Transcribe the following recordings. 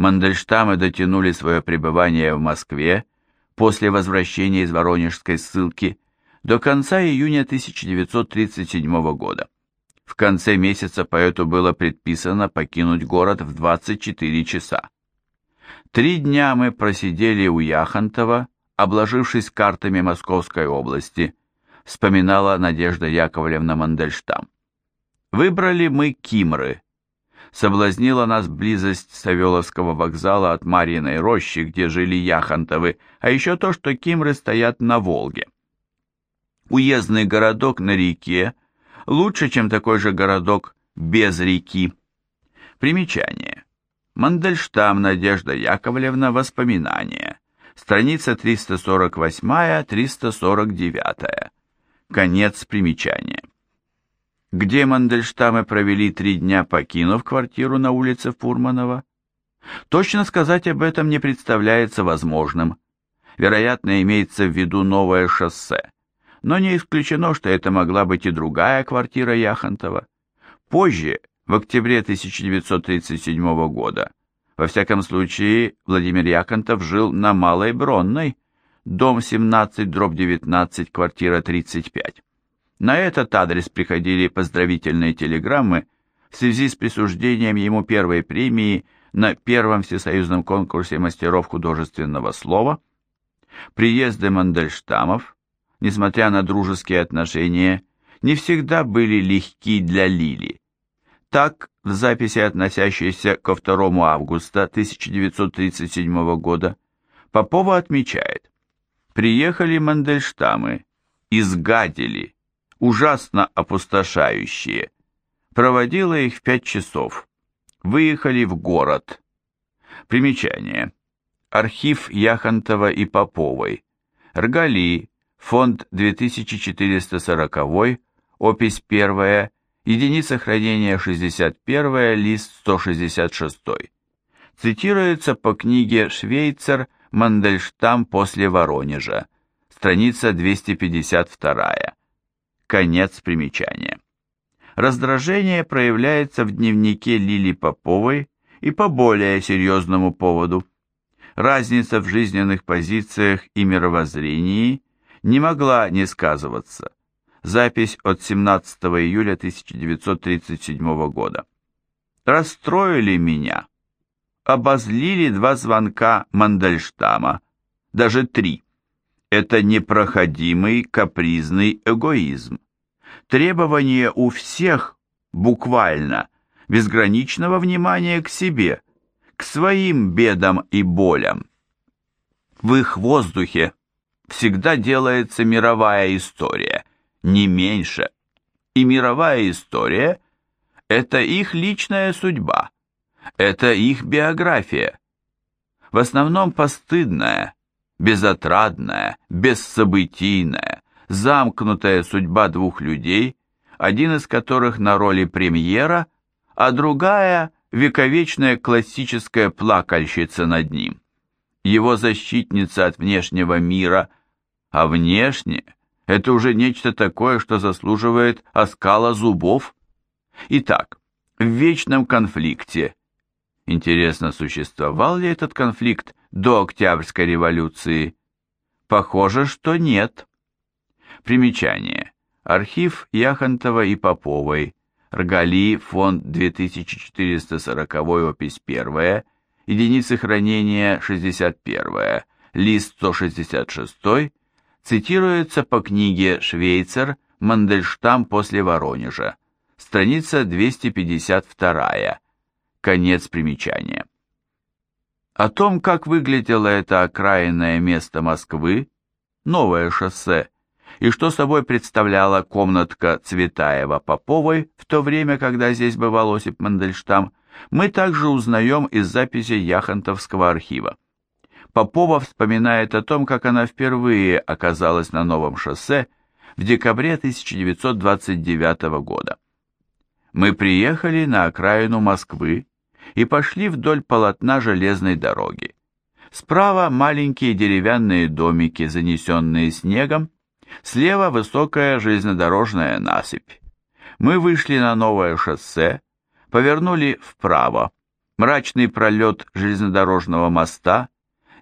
Мандельштамы дотянули свое пребывание в Москве после возвращения из Воронежской ссылки до конца июня 1937 года. В конце месяца поэту было предписано покинуть город в 24 часа. Три дня мы просидели у Яхонтова, обложившись картами Московской области, вспоминала Надежда Яковлевна Мандельштам. Выбрали мы Кимры. Соблазнила нас близость Савеловского вокзала от Марьиной рощи, где жили Яхонтовы, а еще то, что Кимры стоят на Волге. Уездный городок на реке лучше, чем такой же городок без реки. Примечание. Мандельштам Надежда Яковлевна. Воспоминания. Страница 348-349. Конец примечания. Где Мандельштамы провели три дня, покинув квартиру на улице Фурманова? Точно сказать об этом не представляется возможным. Вероятно, имеется в виду новое шоссе. Но не исключено, что это могла быть и другая квартира Яхонтова. Позже, в октябре 1937 года, во всяком случае, Владимир Яхонтов жил на Малой Бронной, дом 17, дробь 19, квартира 35. На этот адрес приходили поздравительные телеграммы в связи с присуждением ему первой премии на первом всесоюзном конкурсе мастеров художественного слова. Приезды Мандельштамов, несмотря на дружеские отношения, не всегда были легки для Лили. Так, в записи, относящейся ко 2 августа 1937 года, Попова отмечает, «Приехали Мандельштамы, изгадили, ужасно опустошающие. Проводила их в пять часов. Выехали в город. Примечание. Архив Яхонтова и Поповой. Ргали. Фонд 2440. Опись 1. Единица хранения 61. Лист 166. Цитируется по книге «Швейцар. Мандельштам после Воронежа». Страница 252. Конец примечания. Раздражение проявляется в дневнике Лили Поповой и по более серьезному поводу. Разница в жизненных позициях и мировоззрении не могла не сказываться. Запись от 17 июля 1937 года. Расстроили меня. Обозлили два звонка Мандельштама, даже три. Это непроходимый капризный эгоизм. Требование у всех, буквально, безграничного внимания к себе, к своим бедам и болям. В их воздухе всегда делается мировая история, не меньше. И мировая история – это их личная судьба, это их биография. В основном постыдная, безотрадная, бессобытийная, замкнутая судьба двух людей, один из которых на роли премьера, а другая – вековечная классическая плакальщица над ним. Его защитница от внешнего мира, а внешне – это уже нечто такое, что заслуживает оскала зубов. Итак, в вечном конфликте. Интересно, существовал ли этот конфликт до Октябрьской революции? Похоже, что нет. Примечание. Архив Яхонтова и Поповой. Ргали, фонд 2440, опись 1, единицы хранения 61, лист 166, цитируется по книге «Швейцар. Мандельштам после Воронежа», страница 252, конец примечания. О том, как выглядело это окраинное место Москвы, новое шоссе, и что собой представляла комнатка Цветаева-Поповой в то время, когда здесь бывал Осип Мандельштам, мы также узнаем из записи Яхонтовского архива. Попова вспоминает о том, как она впервые оказалась на новом шоссе в декабре 1929 года. Мы приехали на окраину Москвы, и пошли вдоль полотна железной дороги. Справа маленькие деревянные домики, занесенные снегом, слева высокая железнодорожная насыпь. Мы вышли на новое шоссе, повернули вправо. мрачный пролет железнодорожного моста,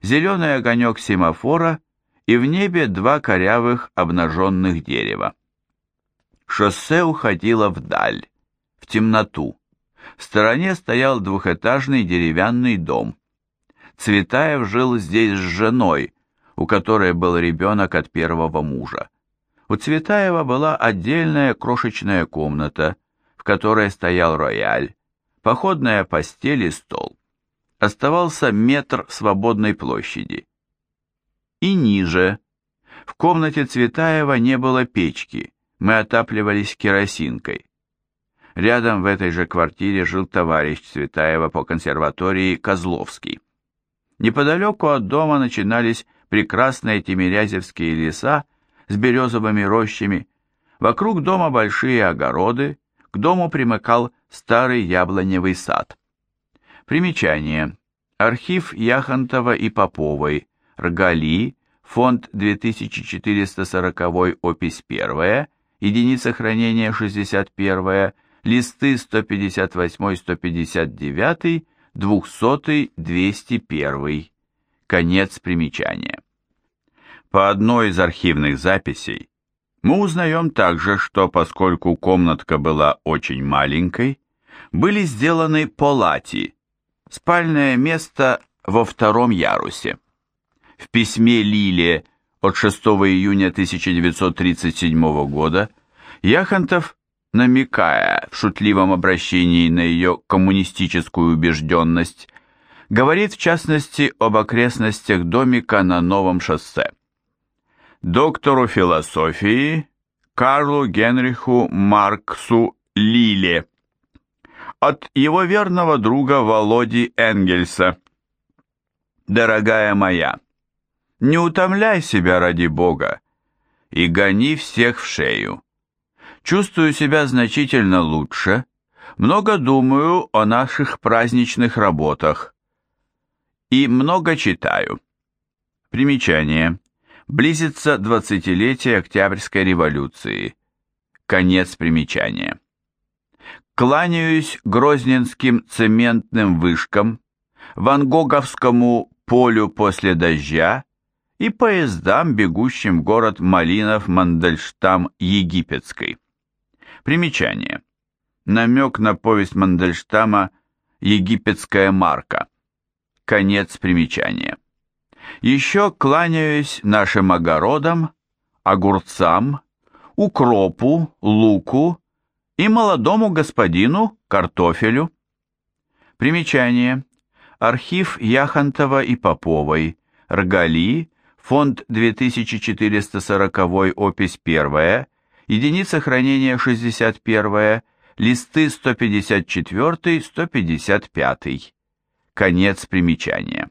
зеленый огонек семафора и в небе два корявых обнаженных дерева. Шоссе уходило вдаль, в темноту. В стороне стоял двухэтажный деревянный дом. Цветаев жил здесь с женой, у которой был ребенок от первого мужа. У Цветаева была отдельная крошечная комната, в которой стоял рояль, походная постель и стол. Оставался метр свободной площади. И ниже. В комнате Цветаева не было печки, мы отапливались керосинкой. Рядом в этой же квартире жил товарищ Цветаева по консерватории Козловский. Неподалеку от дома начинались прекрасные тимирязевские леса с березовыми рощами. Вокруг дома большие огороды, к дому примыкал старый яблоневый сад. Примечание. Архив Яхонтова и Поповой, Ргали, фонд 2440, опись 1, единица хранения 61, листы 158-159, 200-201. Конец примечания. По одной из архивных записей мы узнаем также, что поскольку комнатка была очень маленькой, были сделаны полати, спальное место во втором ярусе. В письме Лиле от 6 июня 1937 года Яхонтов, намекая в шутливом обращении на ее коммунистическую убежденность, говорит в частности об окрестностях домика на новом шоссе доктору философии Карлу Генриху Марксу Лиле от его верного друга Володи Энгельса. Дорогая моя, не утомляй себя ради Бога и гони всех в шею. Чувствую себя значительно лучше, много думаю о наших праздничных работах и много читаю. Примечание. Близится двадцатилетие Октябрьской революции. Конец примечания. Кланяюсь грозненским цементным вышкам, Ван Гоговскому полю после дождя и поездам, бегущим в город Малинов, Мандельштам, Египетской. Примечание. Намек на повесть Мандельштама «Египетская марка». Конец примечания. Еще кланяюсь нашим огородам, огурцам, укропу, луку и молодому господину картофелю. Примечание. Архив Яхонтова и Поповой. Ргали. Фонд 2440, опись 1. Единица хранения 61. Листы 154-155. Конец примечания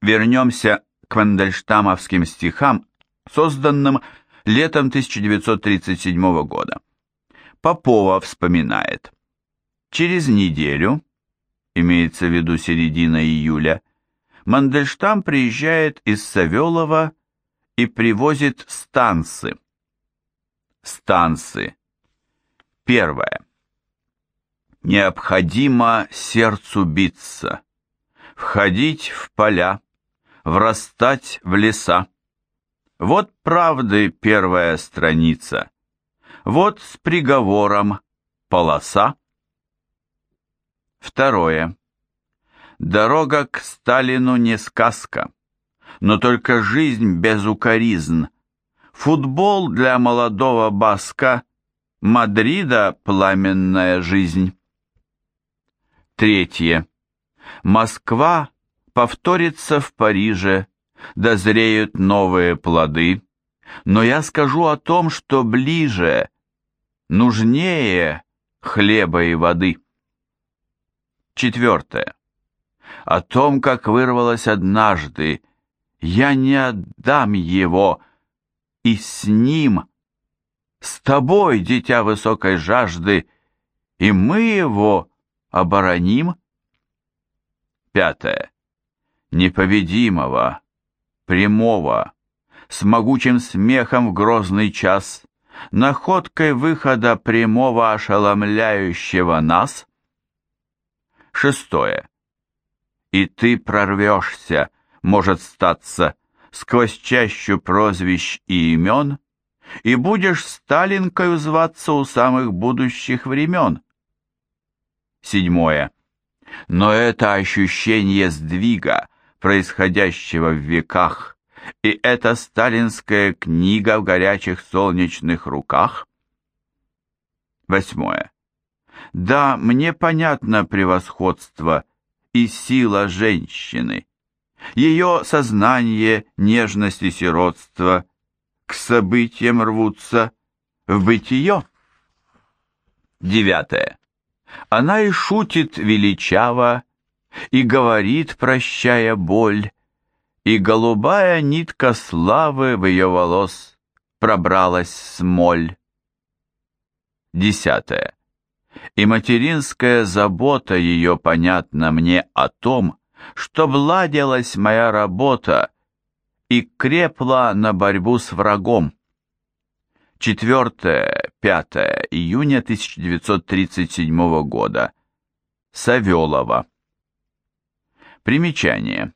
вернемся к вандельштамовским стихам, созданным летом 1937 года. Попова вспоминает. Через неделю, имеется в виду середина июля, Мандельштам приезжает из Савелова и привозит станцы. Станцы. Первое. Необходимо сердцу биться, входить в поля, врастать в леса. Вот правды первая страница, вот с приговором полоса. Второе. Дорога к Сталину не сказка, но только жизнь без укоризн. Футбол для молодого баска, Мадрида пламенная жизнь. Третье. Москва повторится в Париже, дозреют новые плоды, но я скажу о том, что ближе, нужнее хлеба и воды. Четвертое. О том, как вырвалось однажды, я не отдам его, и с ним, с тобой, дитя высокой жажды, и мы его обороним. Пятое непобедимого, прямого, с могучим смехом в грозный час, находкой выхода прямого ошеломляющего нас. Шестое. И ты прорвешься, может статься, сквозь чащу прозвищ и имен, и будешь Сталинкою зваться у самых будущих времен. Седьмое. Но это ощущение сдвига, происходящего в веках, и эта сталинская книга в горячих солнечных руках. Восьмое. Да, мне понятно превосходство и сила женщины, ее сознание, нежность и сиротство к событиям рвутся в бытие. Девятое. Она и шутит величаво, и говорит, прощая боль, и голубая нитка славы в ее волос пробралась смоль. Десятое. И материнская забота ее понятна мне о том, что ладилась моя работа и крепла на борьбу с врагом. 4-5 июня 1937 года. Савелова. Примечание.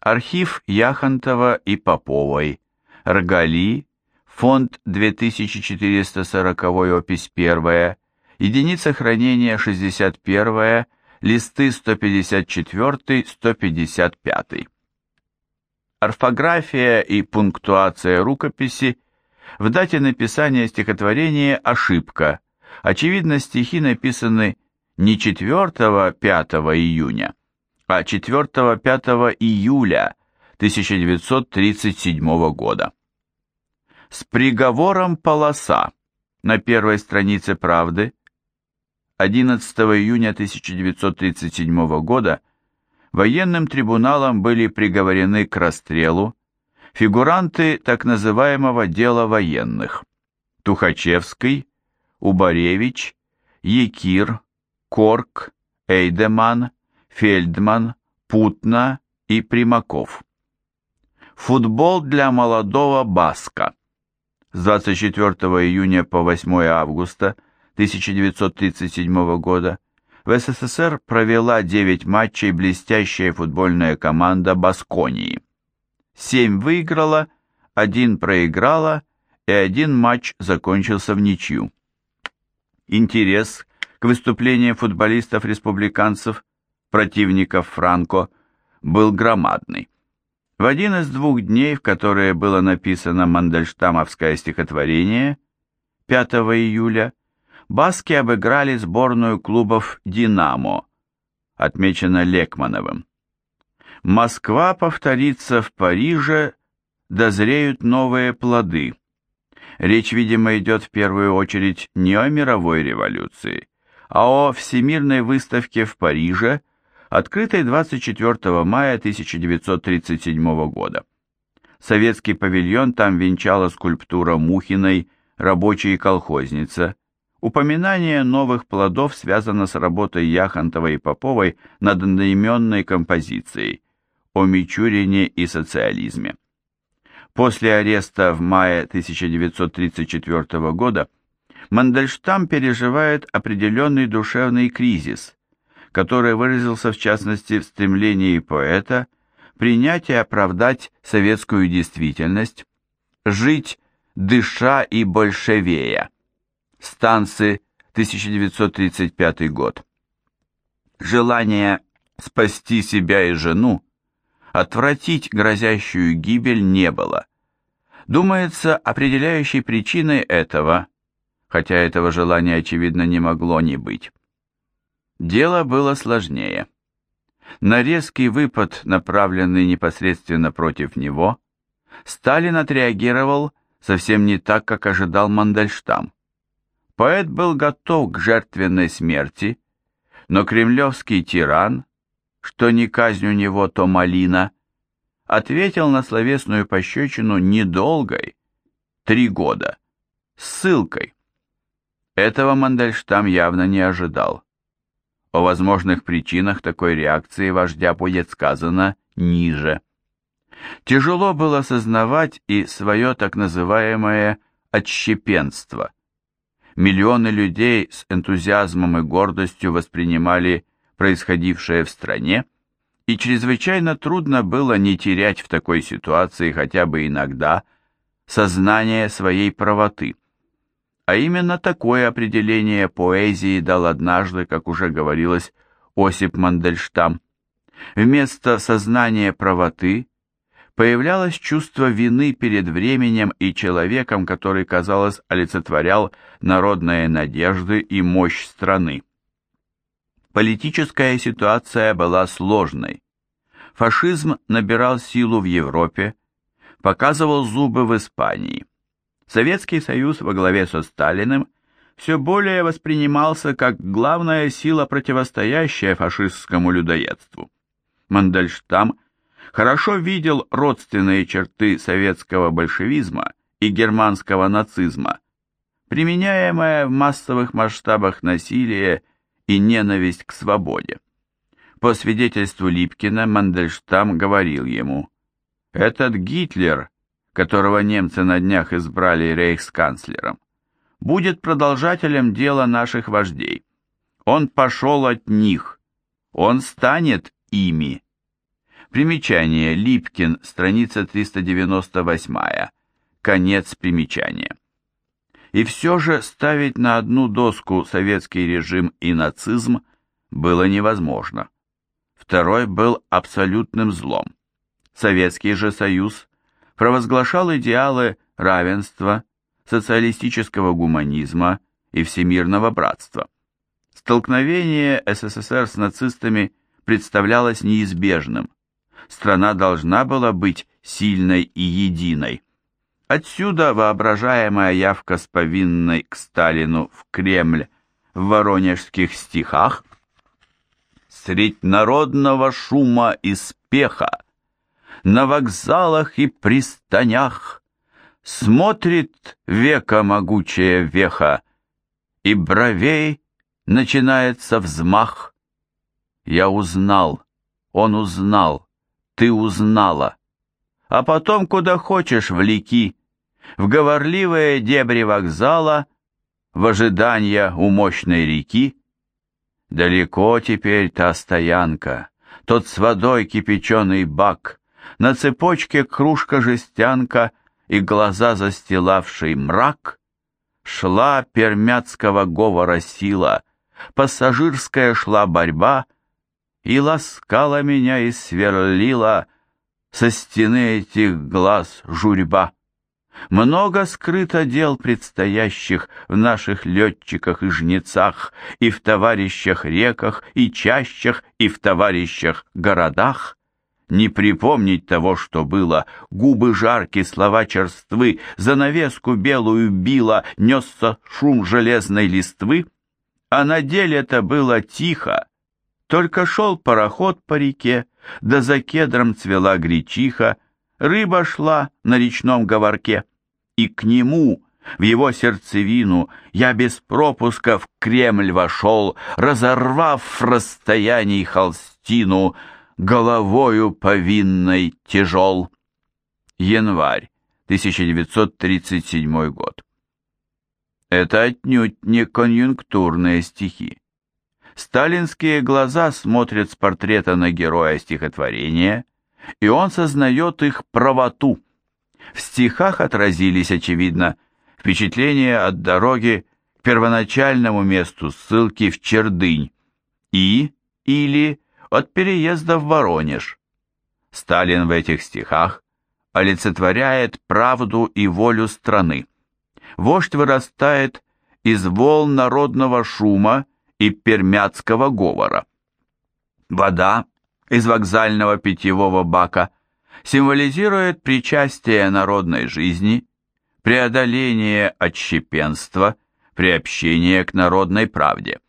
Архив Яхонтова и Поповой. Ргали. Фонд 2440 опись 1. Единица хранения 61 листы 154-155. Орфография и пунктуация рукописи в дате написания стихотворения ошибка. Очевидно, стихи написаны не 4-5 июня, а 4-5 июля 1937 года. С приговором полоса на первой странице «Правды» 11 июня 1937 года военным трибуналом были приговорены к расстрелу фигуранты так называемого дела военных Тухачевский, Убаревич, Якир, Корк, Эйдеман, Фельдман, Путна и Примаков. Футбол для молодого Баска. С 24 июня по 8 августа – 1937 года в СССР провела 9 матчей блестящая футбольная команда Басконии. 7 выиграла, 1 проиграла и один матч закончился в ничью. Интерес к выступлениям футболистов-республиканцев, противников Франко, был громадный. В один из двух дней, в которые было написано Мандельштамовское стихотворение, 5 июля, Баски обыграли сборную клубов «Динамо», отмечено Лекмановым. Москва повторится в Париже, дозреют новые плоды. Речь, видимо, идет в первую очередь не о мировой революции, а о Всемирной выставке в Париже, открытой 24 мая 1937 года. Советский павильон там венчала скульптура Мухиной «Рабочая колхозница», Упоминание новых плодов связано с работой Яхонтова и Поповой над одноименной композицией о Мичурине и социализме. После ареста в мае 1934 года Мандельштам переживает определенный душевный кризис, который выразился в частности в стремлении поэта принять и оправдать советскую действительность, жить, дыша и большевея. Станцы, 1935 год. Желание спасти себя и жену, отвратить грозящую гибель не было. Думается, определяющей причиной этого, хотя этого желания, очевидно, не могло не быть. Дело было сложнее. На резкий выпад, направленный непосредственно против него, Сталин отреагировал совсем не так, как ожидал Мандельштам. Поэт был готов к жертвенной смерти, но кремлевский тиран, что не казнь у него, то малина, ответил на словесную пощечину недолгой, три года, ссылкой. Этого Мандельштам явно не ожидал. О возможных причинах такой реакции вождя будет сказано ниже. Тяжело было осознавать и свое так называемое отщепенство – Миллионы людей с энтузиазмом и гордостью воспринимали происходившее в стране, и чрезвычайно трудно было не терять в такой ситуации хотя бы иногда сознание своей правоты. А именно такое определение поэзии дал однажды, как уже говорилось, Осип Мандельштам. Вместо сознания правоты появлялось чувство вины перед временем и человеком, который, казалось, олицетворял народные надежды и мощь страны. Политическая ситуация была сложной. Фашизм набирал силу в Европе, показывал зубы в Испании. Советский Союз во главе со Сталиным все более воспринимался как главная сила, противостоящая фашистскому людоедству. Мандельштам хорошо видел родственные черты советского большевизма и германского нацизма, применяемое в массовых масштабах насилие и ненависть к свободе. По свидетельству Липкина, Мандельштам говорил ему, «Этот Гитлер, которого немцы на днях избрали рейхсканцлером, будет продолжателем дела наших вождей. Он пошел от них, он станет ими». Примечание. Липкин, страница 398. Конец примечания. И все же ставить на одну доску советский режим и нацизм было невозможно. Второй был абсолютным злом. Советский же Союз провозглашал идеалы равенства, социалистического гуманизма и всемирного братства. Столкновение СССР с нацистами представлялось неизбежным. Страна должна была быть сильной и единой. Отсюда воображаемая явка с повинной к Сталину в Кремль в воронежских стихах Средь народного шума и спеха На вокзалах и пристанях Смотрит века могучая веха, И бровей начинается взмах. Я узнал, он узнал, ты узнала. А потом куда хочешь влеки, в говорливые дебри вокзала, в ожидание у мощной реки. Далеко теперь та стоянка, тот с водой кипяченый бак, на цепочке кружка-жестянка и глаза застилавший мрак. Шла пермяцкого говора сила, пассажирская шла борьба, и ласкала меня и сверлила со стены этих глаз журьба. Много скрыто дел предстоящих в наших летчиках и жнецах, и в товарищах реках, и чащах, и в товарищах городах. Не припомнить того, что было, губы жарки, слова черствы, занавеску белую била, несся шум железной листвы, а на деле это было тихо, только шел пароход по реке, да за кедром цвела гречиха, рыба шла на речном говорке, и к нему, в его сердцевину, я без пропуска в Кремль вошел, разорвав в расстоянии холстину, головою повинной тяжел. Январь, 1937 год. Это отнюдь не конъюнктурные стихи. Сталинские глаза смотрят с портрета на героя стихотворения, и он сознает их правоту. В стихах отразились, очевидно, впечатления от дороги к первоначальному месту ссылки в Чердынь и или от переезда в Воронеж. Сталин в этих стихах олицетворяет правду и волю страны. Вождь вырастает из волн народного шума и пермяцкого говора. Вода из вокзального питьевого бака символизирует причастие народной жизни, преодоление отщепенства, приобщение к народной правде.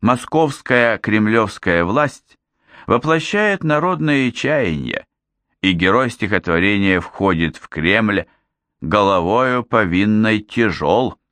Московская кремлевская власть воплощает народные чаяния, и герой стихотворения входит в Кремль головою повинной тяжел –